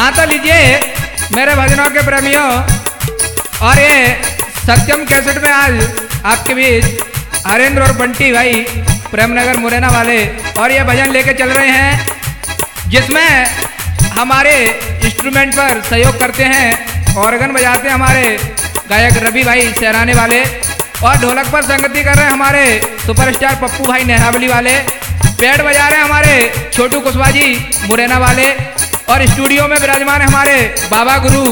लीजिए, मेरे भजनों के प्रेमियों, और ये सत्यम कैसेट में आज आपके बीच हरेंद्र और बंटी भाई, प्रेमनगर मुरैना वाले, और ये भजन लेके चल रहे हैं, जिसमें हमारे इंस्ट्रूमेंट पर सहयोग करते हैं ऑर्गन बजाते हैं हमारे गायक रवि भाई सहराने वाले, और ढोलक पर संगति कर रहे हैं हमारे सुपरस्टार पप्पू भाई नेहरावली वाले, पेड़ बजा रहे हैं हमारे छोटू कुशवाहा जी मुरैना वाले और स्टूडियो में विराजमान हमारे बाबा गुरु,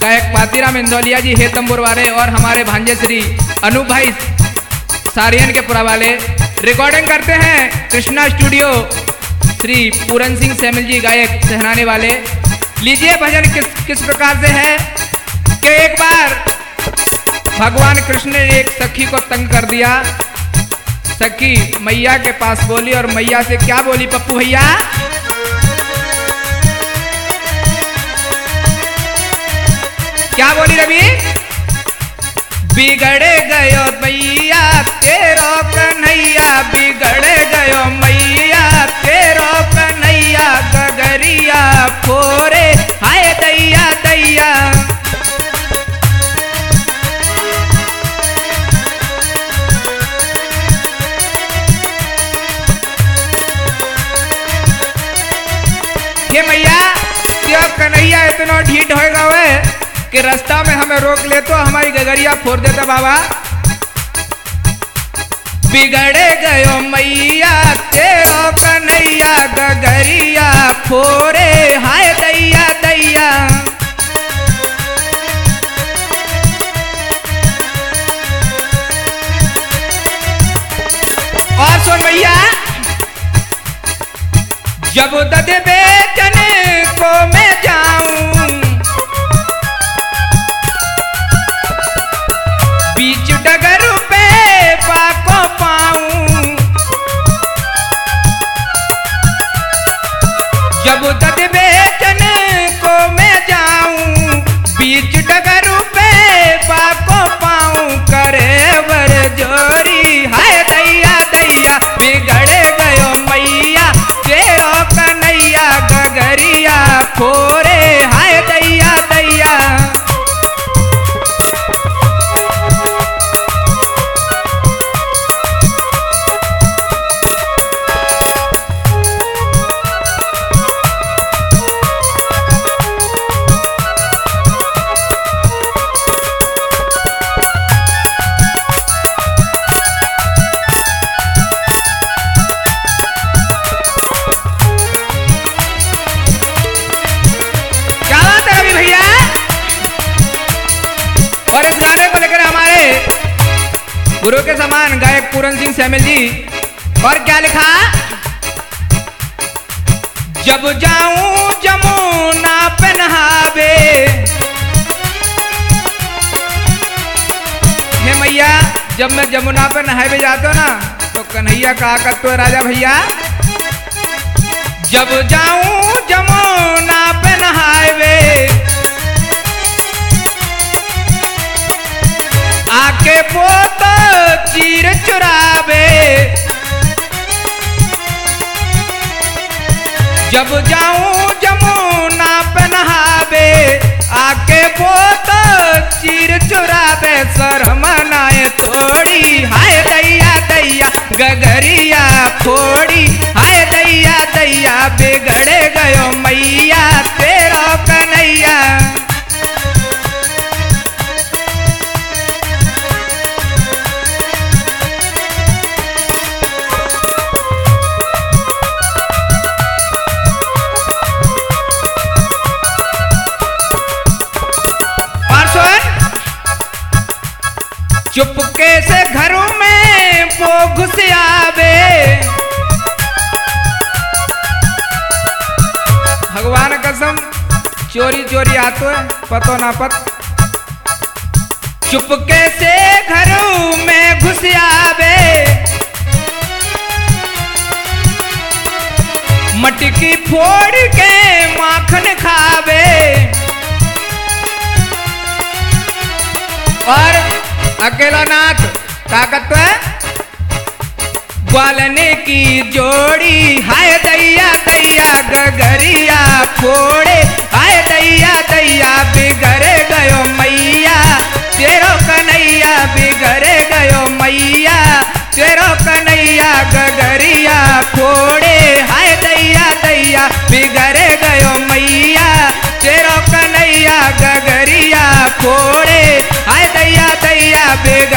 गायक पातीराम इंदौलिया जी हे तंबुर वाले और हमारे भांजे श्री अनूप भाई सारियन के पुरा वाले रिकॉर्डिंग करते हैं कृष्णा स्टूडियो, श्री पूरन सिंह सैमिल जी, गायक, सहनाने वाले। लीजिए भजन किस किस प्रकार से है? कि एक बार भगवान कृष्ण ने एक सखी को तंग कर दिया। सखी मैया के पास बोली और मैया से क्या बोली, पप्पू भैया? क्या बोली रवि? बिगड़े गयो मैया तेरो कन्हैया, बिगड़े गयो मैया तेरो कन्हैया, गगरिया फोरे, हाय दैया दैया। मैया कन्हैया इतना ढीठ होएगा वे। कि रास्ता में हमें रोक ले तो हमारी गगरिया फोड़ देता बाबा। बिगड़े गयो मैया, तेरो कन्हैया, गगरिया फोरे हाय दैया दैया। और सुन भैया जब दद बेचने को मैं जाऊँ डगर पे पाको पाऊँ करे बर जोरी। हाय दैया दैया गुरु के समान गायक पूरन सिंह सैमिल जी। और क्या लिखा? जब जाऊँ जमुना पे नहावे हे मैया, जब मैं जमुना पे नहावे जाता ना तो कन्हैया कहा करते हो राजा भैया। जब जाऊँ जमुना पे नहावे आके पोत चीर चुरावे। जब जाऊँ जमुना पे नहावे, आके पोत चीर चुरावे। सर मनाए थोड़ी, हाय दैया दैया, गगरिया फोड़ी, हाय दैया दैया, बिगड़े गयो मैया, तेरा कन्हैया। चुपके से घरों में वो घुस आवे। भगवान कसम, चोरी चोरी आतो है पतो ना पत। चुपके से घरों में घुस आवे। मटकी फोड़ के माखन खावे। और अकेला नाथ ताकत ग्वालने की जोड़ी हाय दैया दैया गगरिया। गगरिया